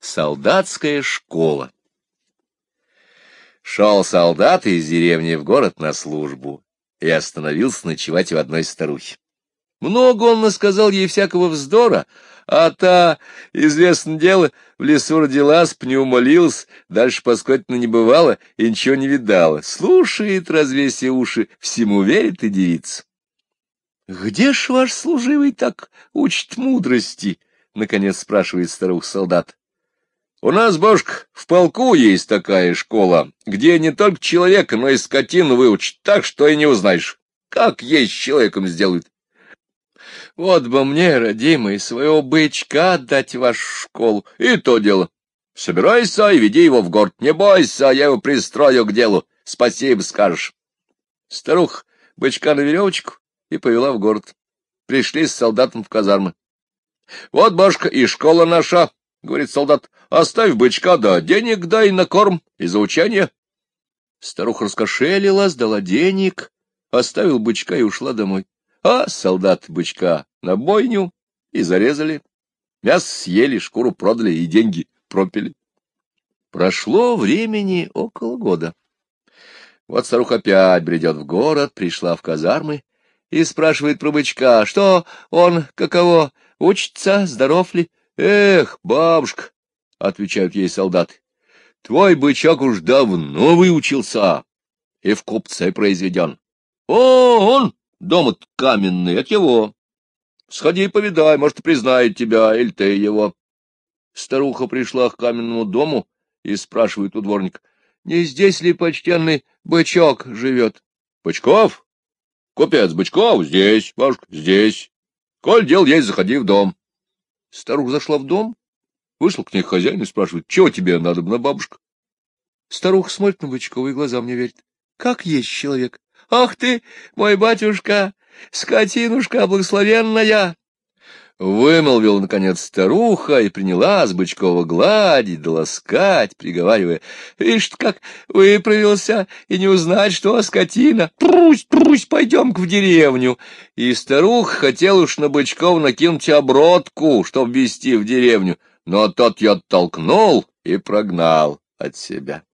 солдатская школа. Шел солдат из деревни в город на службу и остановился ночевать в одной старухе. Много он насказал ей всякого вздора, а та, известно дело, в лесу родилась, пню молилась, дальше поскотно не бывало и ничего не видала. Слушает, развесив уши, всему верит и девица. — Где ж ваш служивый так учит мудрости? — наконец спрашивает старух солдат. — У нас, божка, в полку есть такая школа, где не только человека, но и скотину выучат так, что и не узнаешь. Как есть человеком сделают. Вот бы мне, родимый, своего бычка отдать в вашу школу, и то дело. Собирайся и веди его в город. Не бойся, я его пристрою к делу. Спасибо скажешь. Старух бычка на веревочку и повела в город. Пришли с солдатом в казармы. — Вот, башка, и школа наша, — говорит солдат. — Оставь бычка, да денег дай на корм и за учение. Старуха раскошелилась, дала денег, оставил бычка и ушла домой. А солдат бычка на бойню и зарезали. Мясо съели, шкуру продали и деньги пропили. Прошло времени около года. Вот старуха опять бредет в город, пришла в казармы и спрашивает про бычка, что он, каково, учится, здоров ли? Эх, бабушка, — отвечают ей солдаты, — твой бычок уж давно выучился и в купце произведен. О, он Дом каменный, от его. Сходи и повидай, может, признает тебя, или ты его. Старуха пришла к каменному дому и спрашивает у дворника, не здесь ли почтенный бычок живет? — Бычков? Купец Бычков? Здесь, бабушка, здесь. Коль дел есть, заходи в дом. Старуха зашла в дом, вышел к ней хозяин и спрашивает, чего тебе надо, на бабушка? Старуха смотрит на Бычкова и глазам не верит. Как есть человек? Ах ты, мой батюшка, скотинушка благословенная! Вымолвил, наконец, старуха и приняла с Бычкова гладить, доласкать, приговаривая. Видишь, как выправился, и не узнать, что скотина. Прусь, прусь, пойдем-ка в деревню. И старуха хотела уж на Бычкова накинуть обродку, чтоб вести в деревню, но тот ее оттолкнул и прогнал от себя.